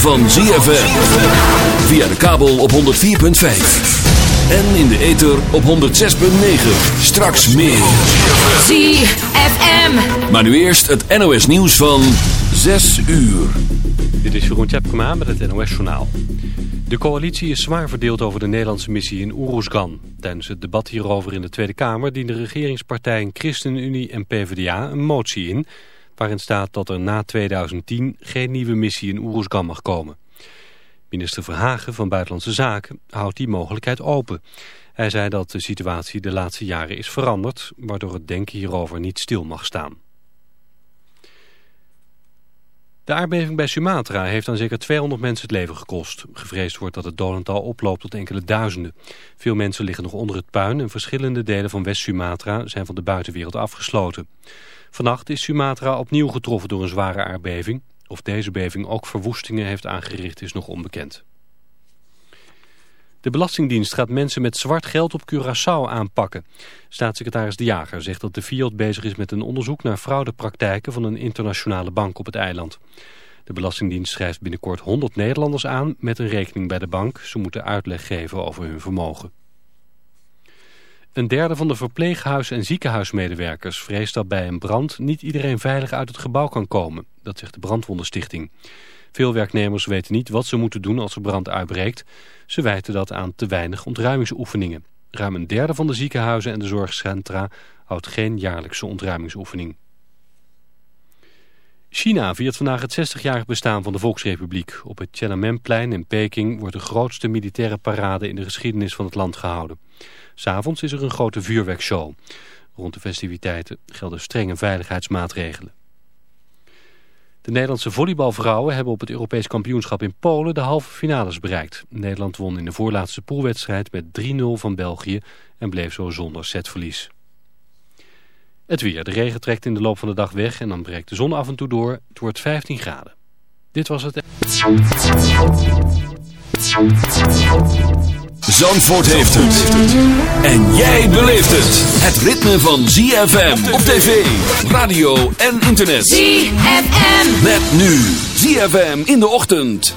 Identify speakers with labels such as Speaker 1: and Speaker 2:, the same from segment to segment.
Speaker 1: van ZFM. Via de kabel op 104.5. En in de ether op 106.9. Straks meer.
Speaker 2: ZFM.
Speaker 1: Maar nu eerst het NOS nieuws van 6 uur.
Speaker 3: Dit is Jeroen Tjepkema met het NOS Journaal. De coalitie is zwaar verdeeld over de Nederlandse missie in Oeroesgan. Tijdens het debat hierover in de Tweede Kamer dienen regeringspartijen ChristenUnie en PvdA een motie in waarin staat dat er na 2010 geen nieuwe missie in Oeroesgan mag komen. Minister Verhagen van Buitenlandse Zaken houdt die mogelijkheid open. Hij zei dat de situatie de laatste jaren is veranderd, waardoor het denken hierover niet stil mag staan. De aardbeving bij Sumatra heeft aan zeker 200 mensen het leven gekost. Gevreesd wordt dat het dodental oploopt tot enkele duizenden. Veel mensen liggen nog onder het puin en verschillende delen van West-Sumatra zijn van de buitenwereld afgesloten. Vannacht is Sumatra opnieuw getroffen door een zware aardbeving. Of deze beving ook verwoestingen heeft aangericht is nog onbekend. De Belastingdienst gaat mensen met zwart geld op Curaçao aanpakken. Staatssecretaris De Jager zegt dat de FIOD bezig is met een onderzoek naar fraudepraktijken van een internationale bank op het eiland. De Belastingdienst schrijft binnenkort 100 Nederlanders aan met een rekening bij de bank. Ze moeten uitleg geven over hun vermogen. Een derde van de verpleeghuis- en ziekenhuismedewerkers vreest dat bij een brand niet iedereen veilig uit het gebouw kan komen. Dat zegt de Brandwondenstichting. Veel werknemers weten niet wat ze moeten doen als er brand uitbreekt. Ze wijten dat aan te weinig ontruimingsoefeningen. Ruim een derde van de ziekenhuizen en de zorgcentra houdt geen jaarlijkse ontruimingsoefening. China viert vandaag het 60-jarig bestaan van de Volksrepubliek. Op het Tiananmenplein in Peking wordt de grootste militaire parade in de geschiedenis van het land gehouden. S'avonds is er een grote vuurwerkshow. Rond de festiviteiten gelden strenge veiligheidsmaatregelen. De Nederlandse volleybalvrouwen hebben op het Europees kampioenschap in Polen de halve finales bereikt. Nederland won in de voorlaatste poolwedstrijd met 3-0 van België en bleef zo zonder setverlies. Het weer. De regen trekt in de loop van de dag weg en dan breekt de zon af en toe door. Het wordt 15 graden. Dit was het...
Speaker 1: Zandvoort heeft het. En jij beleeft het. Het ritme van ZFM op tv, radio en internet.
Speaker 2: ZFM.
Speaker 1: Met nu ZFM in de ochtend.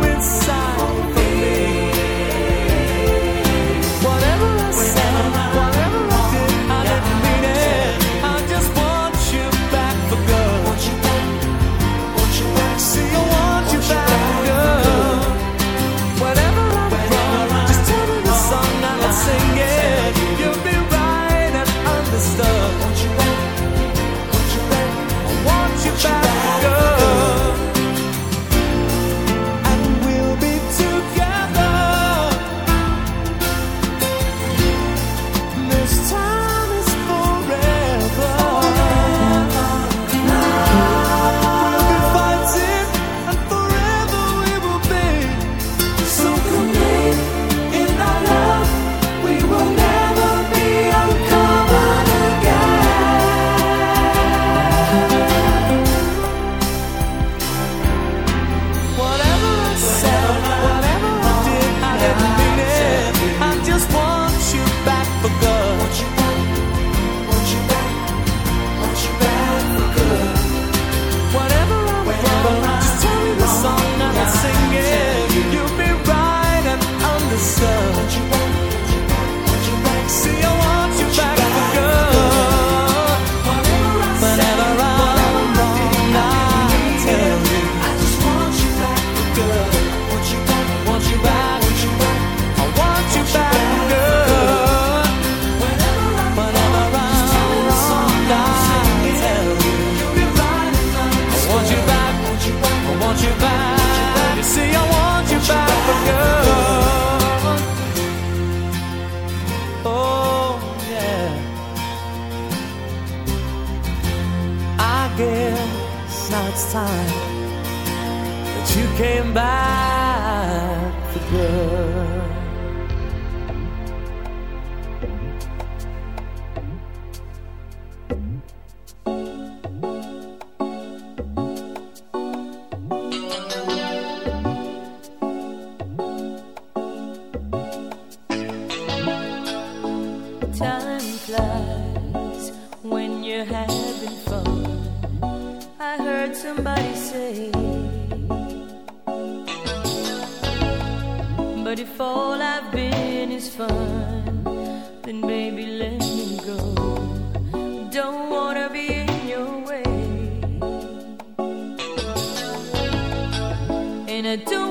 Speaker 4: inside I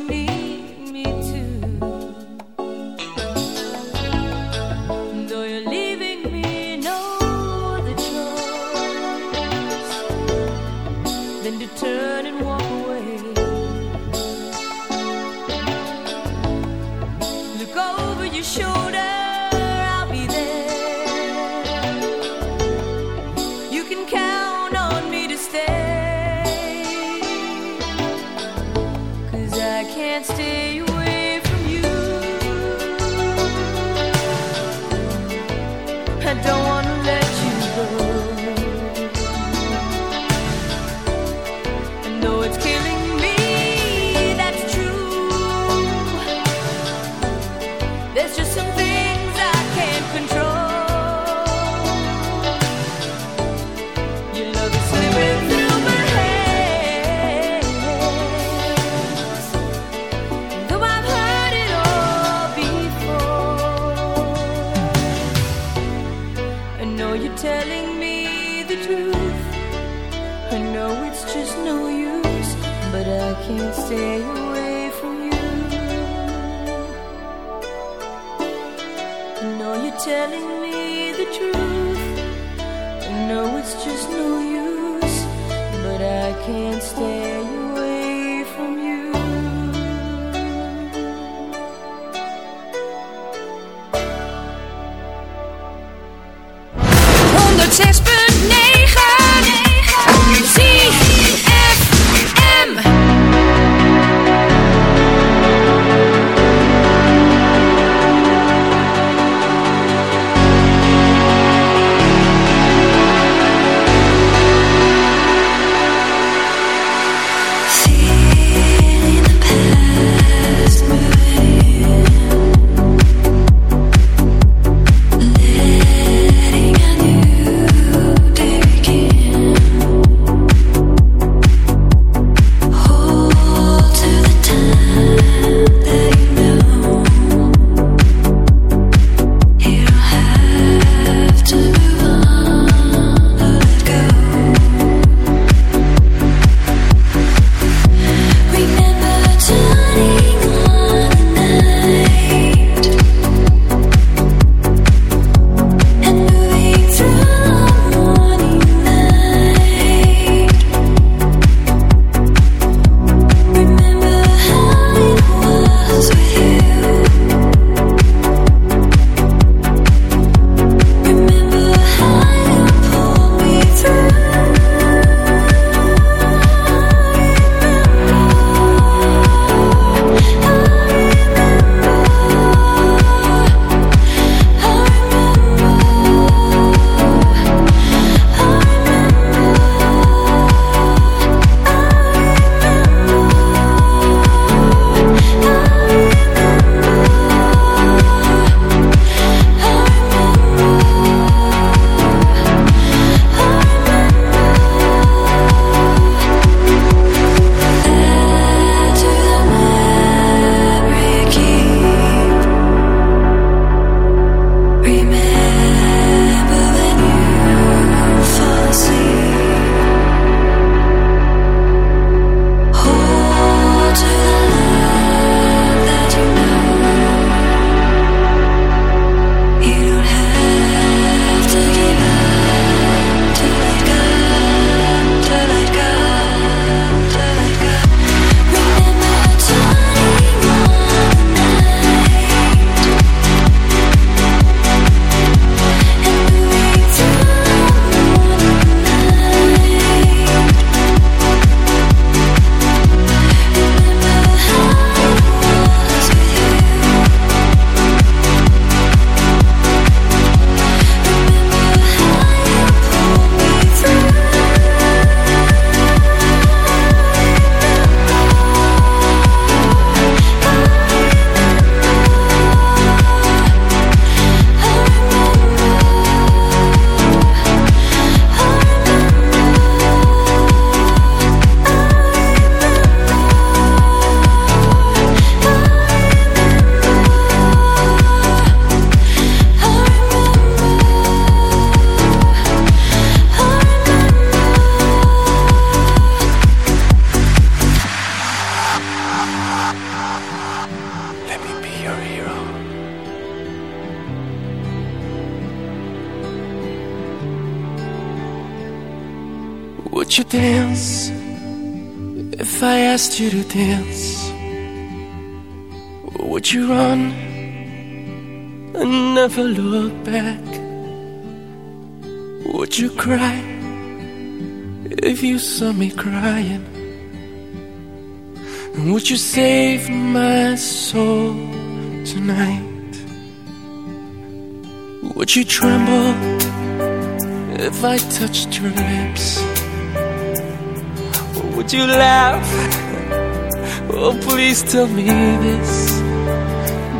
Speaker 4: Oh,
Speaker 5: please tell me this.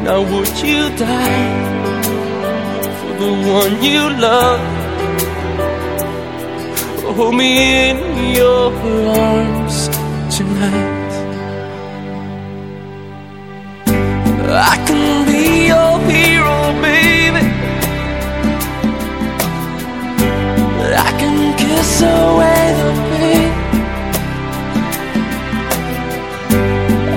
Speaker 5: Now, would you die for the one you love? Hold me in your arms tonight. I can be your hero, baby. I can kiss away the pain.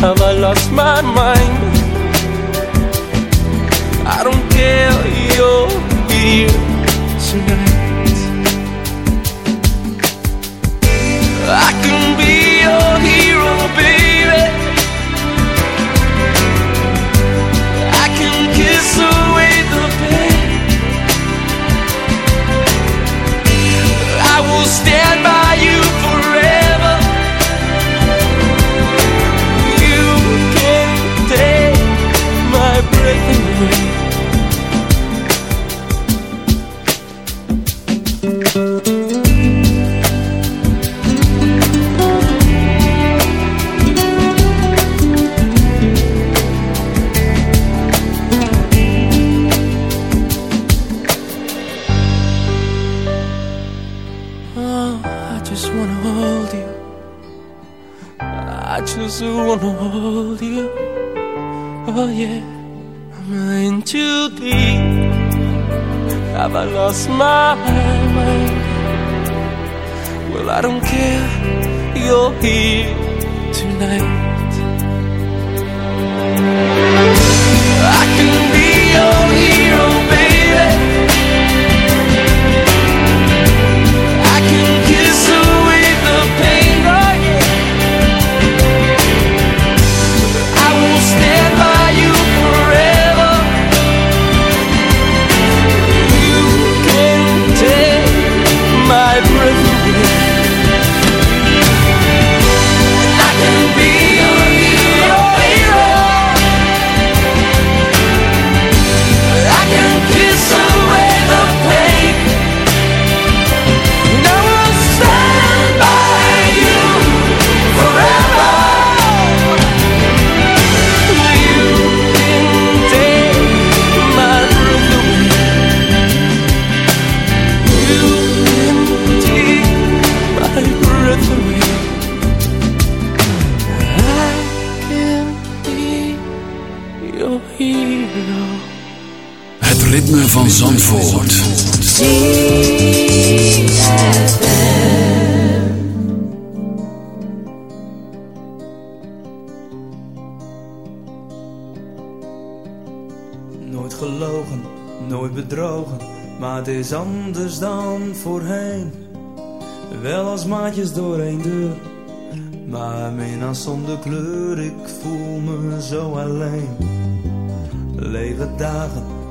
Speaker 5: Have I lost my mind? I don't care, you're here tonight. I can be your hero, baby. Wanna hold you. Oh yeah, I'm in too deep. Have I lost my mind? Well, I don't care. You're here tonight. I can be your hero, baby.
Speaker 1: Ritme van Zandvoort.
Speaker 6: Nooit gelogen, nooit bedrogen, maar het is anders dan voorheen. Wel als maatjes door één deur, maar minnaar zonder kleur, ik voel me zo alleen. Lege dagen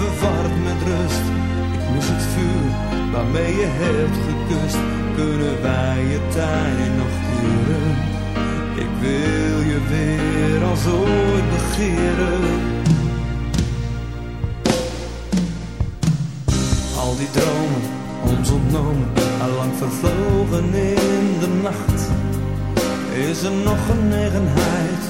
Speaker 6: verward met rust. Ik mis het vuur waarmee je hebt gekust. kunnen wij je tijd nog keren. Ik wil je weer als ooit begeren. Al die dromen, ons ontnomen, allang vervlogen in de nacht. Is er nog genegenheid?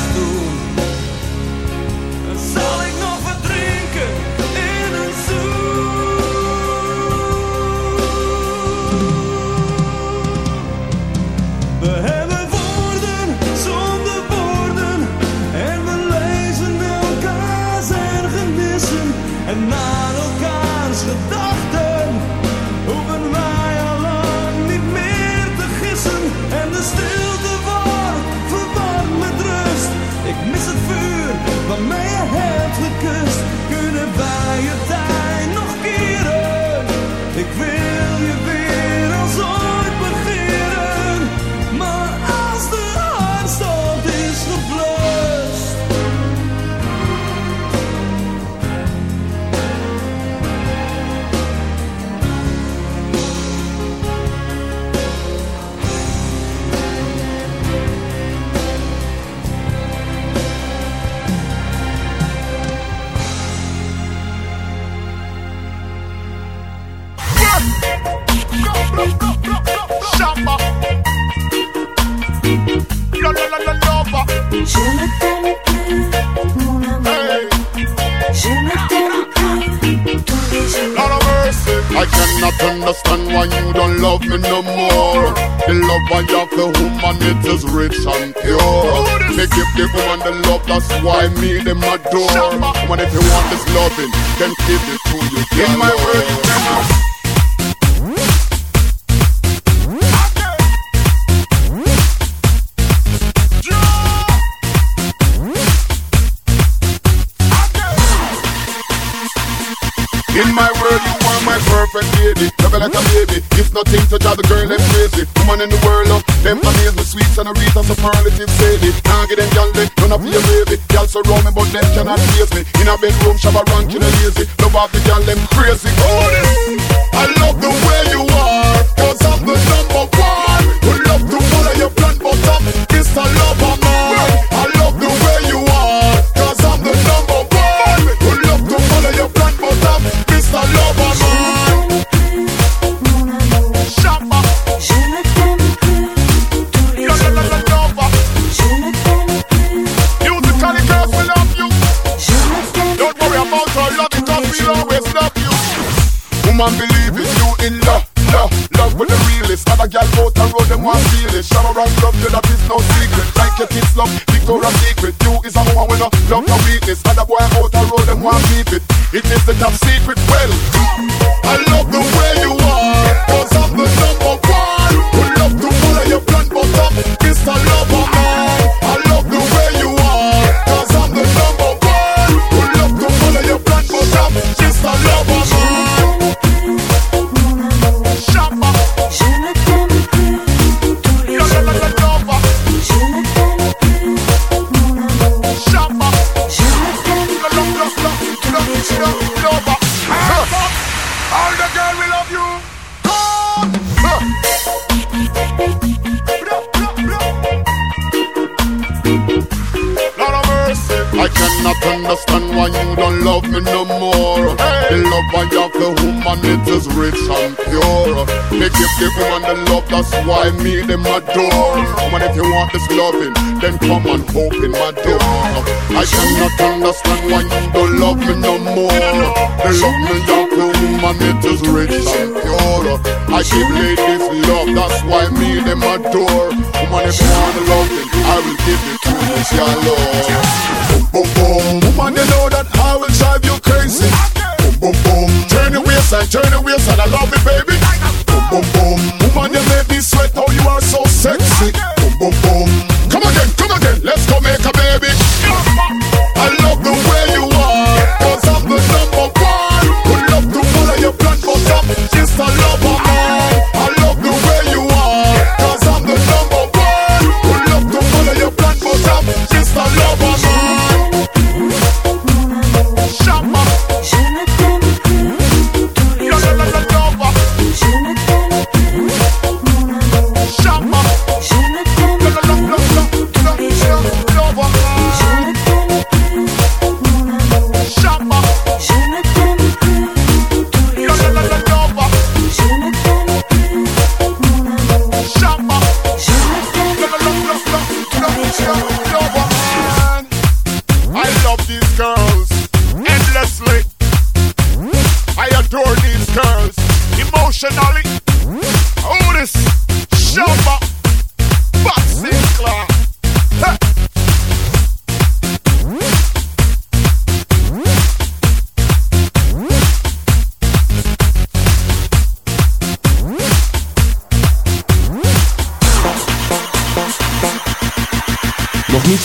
Speaker 7: It's nothing to drive the girl them crazy. Woman in the world, love them amaze me. Sweet and a read and superlative. Can't get them gyal they up for your baby. Gyal surround me, but them cannot face me. In a bedroom, shabba rank a lazy. Love off the gyal them crazy. Oh, I love the way you Woman believe it, you in love, love, love with the realest. Other gal out the road, them want feel it. Shower around love, you that is no secret. Like your kids love, Victoria's Secret. You is a woman with no love, no weakness. Other boy out the road, them want keep it. It is the top secret. Well, that's why me them adore. Woman, if you want this loving, then come and open my door. I cannot understand why you don't love me no more. The love me young woman, it is rich and pure. I give ladies love, that's why me them adore. Woman, if you want the loving, I will give it to you, your love. Boom, boom, boom. Woman, you know that I will drive you crazy. Boom, boom, boom. Turn your waist and turn your waist and I love it, baby. Boom, boom. Woman,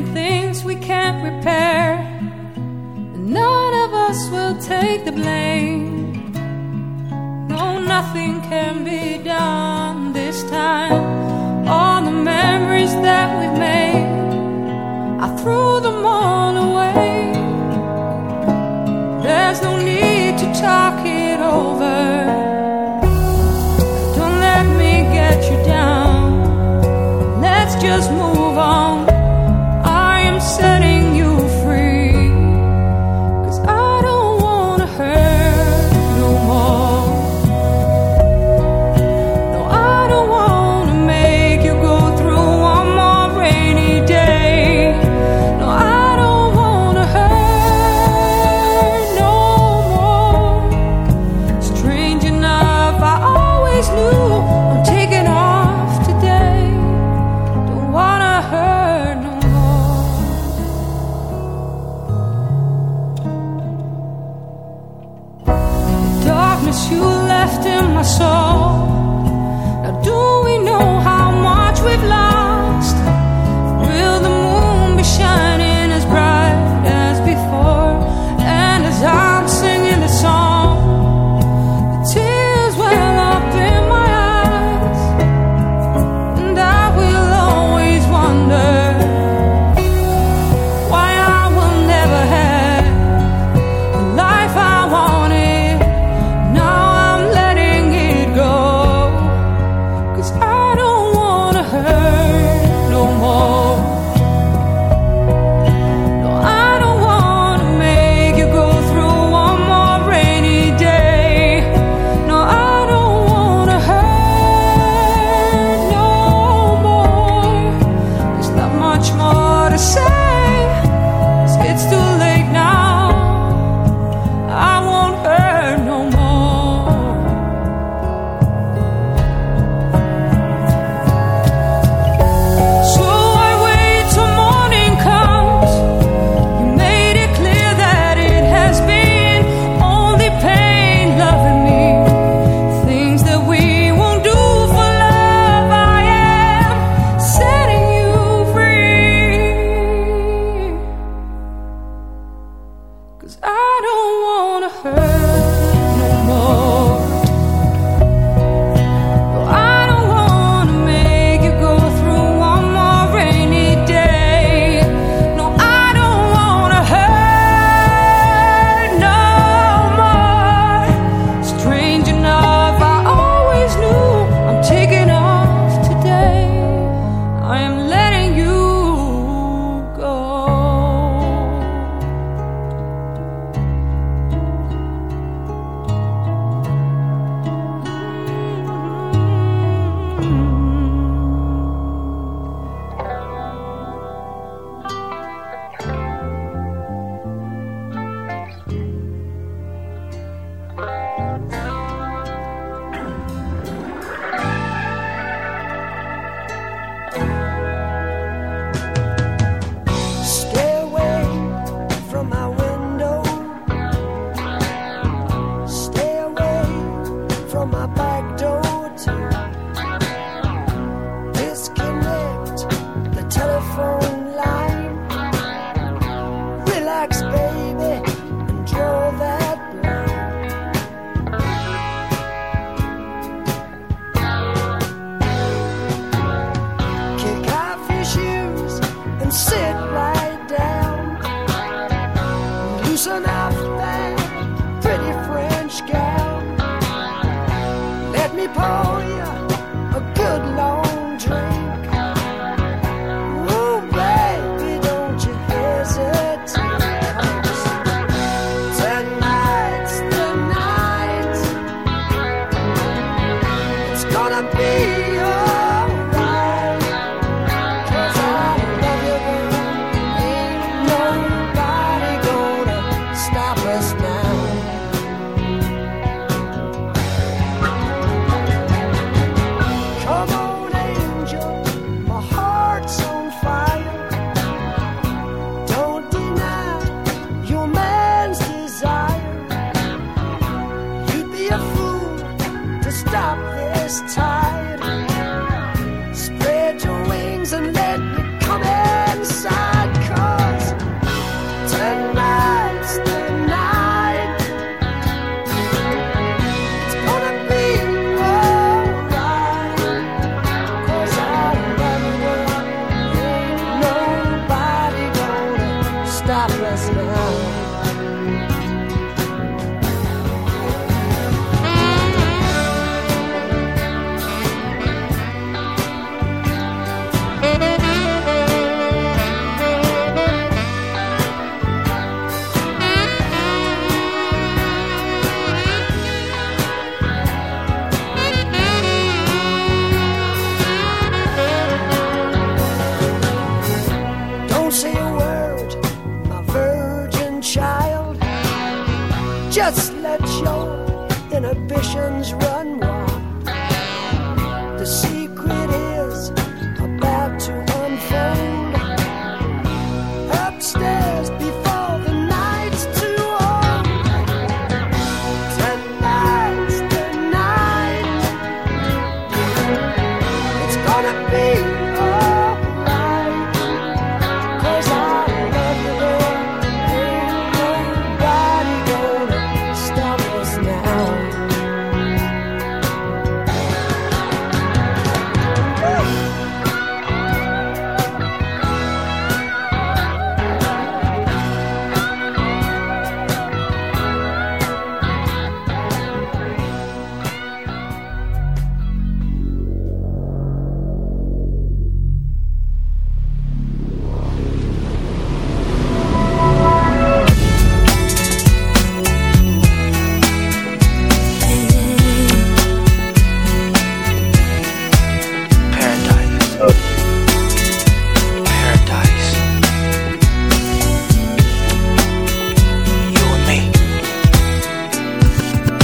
Speaker 2: Things we can't repair. And none of us will take the blame. No, nothing can be done this time. All the memories that we've made, I threw them all away. There's no need to talk it over. Don't let me get you down. Let's just move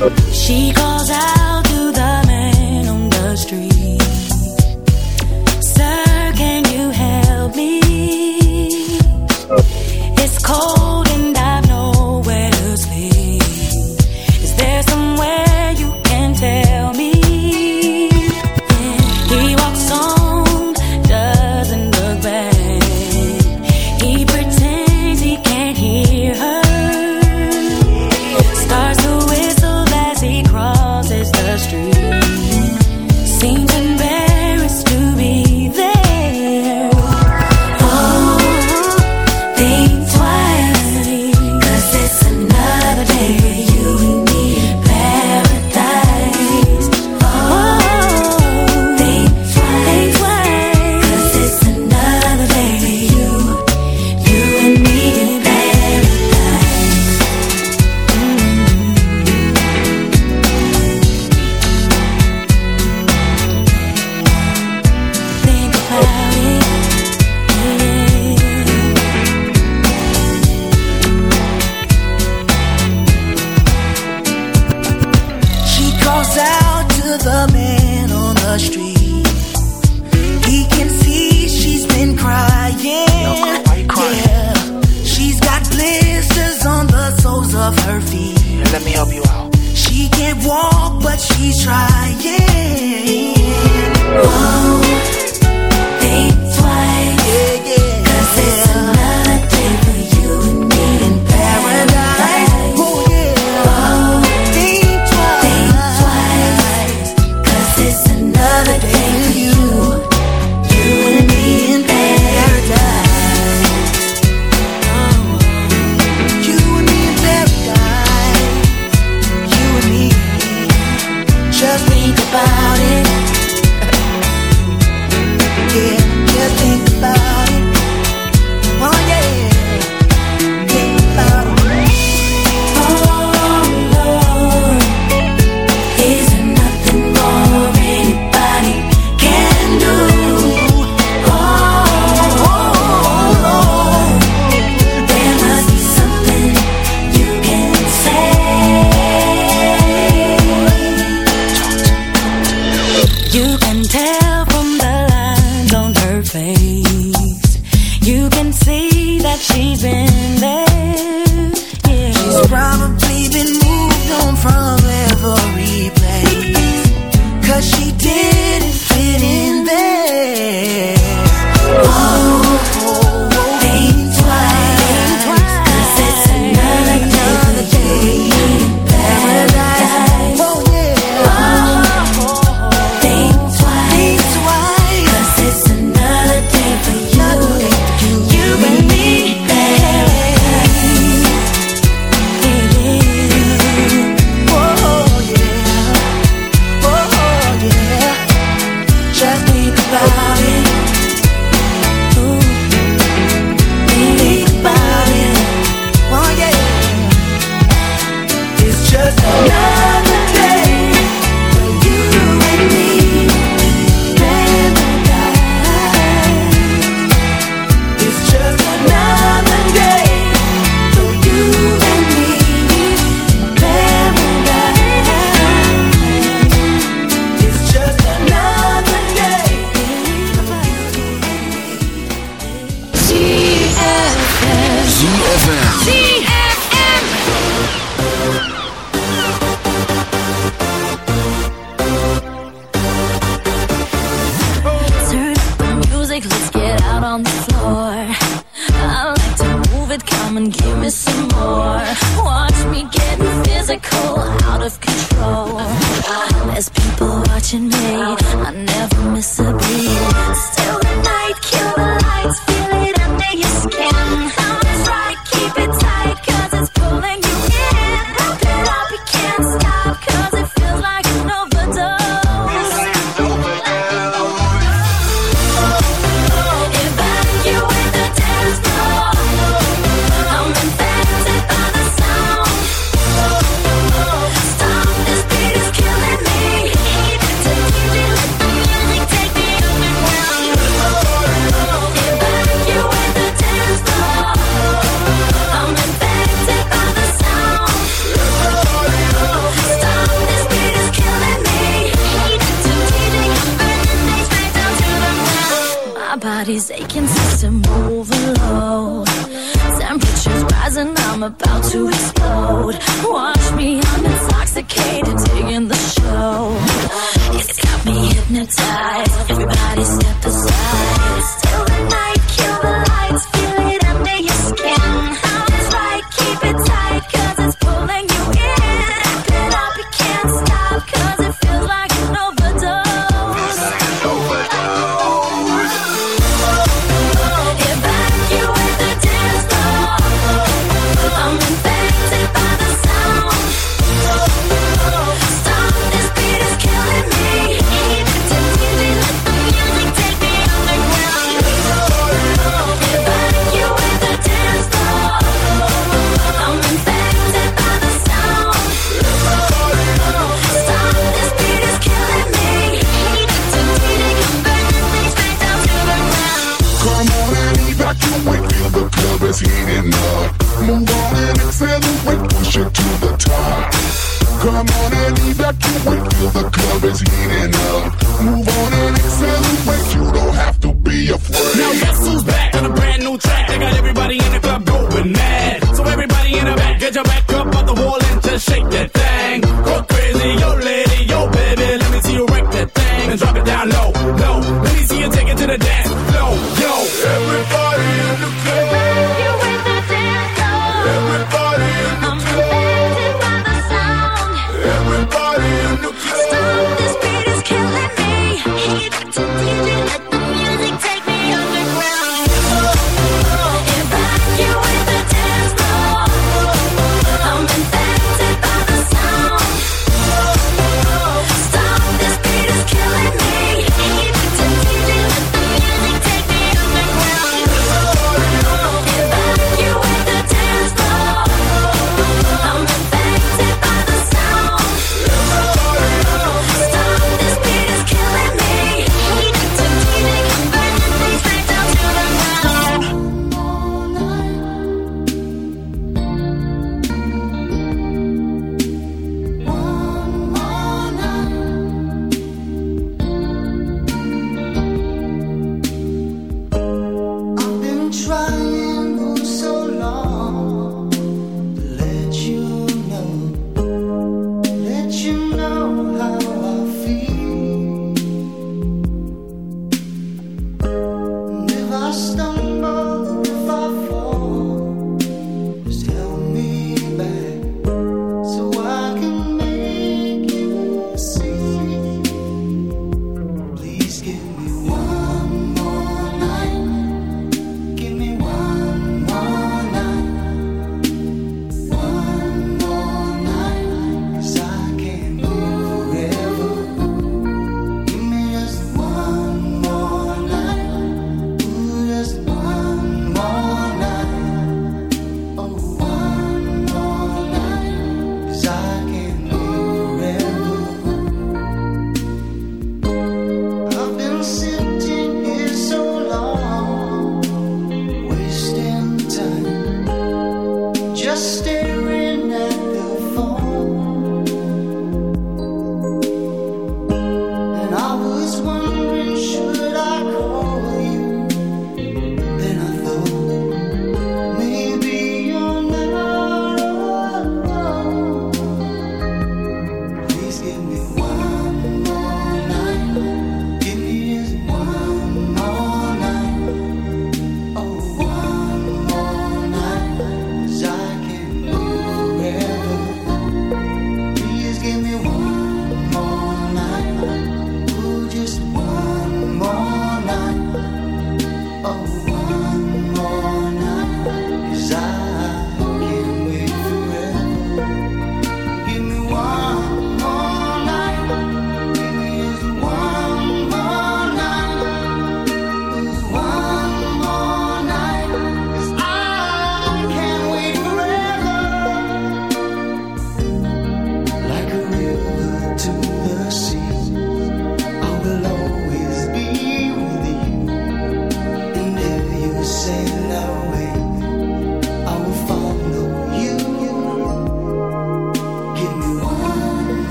Speaker 8: He pretends he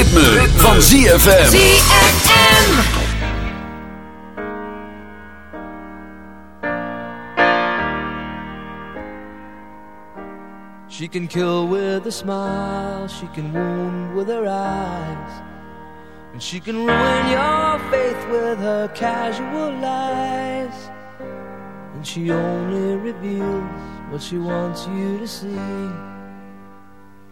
Speaker 1: Het ritme, van ZFM.
Speaker 2: ZFM.
Speaker 6: She can kill with a smile, she can wound with her eyes, and she can ruin your faith with her casual lies. And she only reveals what she wants you to see.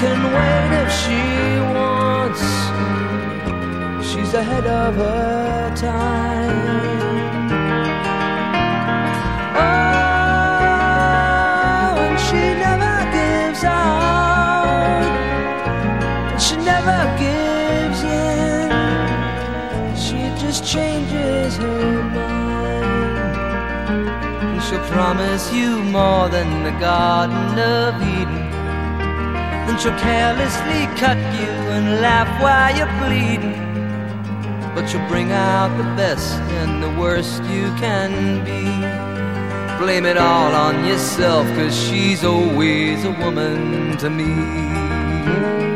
Speaker 6: Can wait if she wants. She's ahead of her time. Oh, and she never gives out. She never gives in. She just changes her mind. And she'll promise you more than the Garden of Eden. And she'll carelessly cut you and laugh while you're bleeding. But she'll bring out the best and the worst you can be. Blame it all on yourself, cause she's always a woman to me.